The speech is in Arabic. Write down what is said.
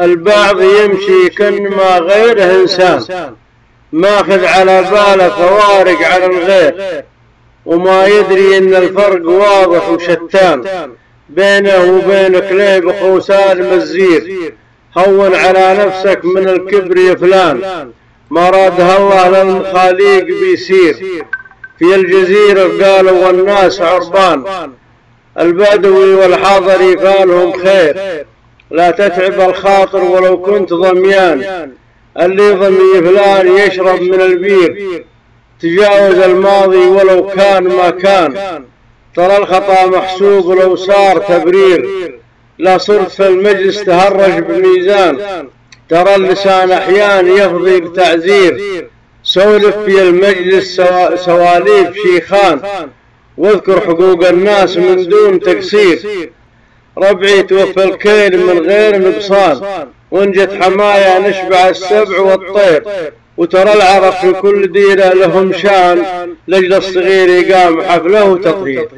البعض يمشي كنما غيره إنسان. ماخذ على باله فوارق على الغير وما يدري إن الفرق واضح وشتان. بينه وبين كليب اخو سالم الزير هون على نفسك من الكبر يا فلان. ما رادها الله للمخاليق بيسير. في الجزيرة قالوا والناس عربان. البدوي والحضري قالهم خير. لا تتعب الخاطر ولو كنت ضميان اللي ضمي فلان يشرب من البير. تجاوز الماضي ولو كان ما كان. ترى الخطأ محسوب لو صار تبرير. لا صرت في المجلس تهرج بميزان. ترى اللسان أحيان يفضي بتعزير سولف في المجلس سواليف شيخان. واذكر حقوق الناس من دون تقصير ربعي توفى الكيل من غير نقصان. وانجت حمايا نشبع السبع والطير. وترى العرب في كل ديرة لهم شان. لجل الصغير يقام حفله تطهير.